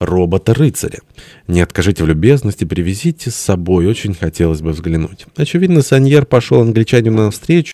робота-рыцаря. Не откажите в любезности, привезите с собой, очень хотелось бы взглянуть. Очевидно, Саньер пошел англичанину навстречу,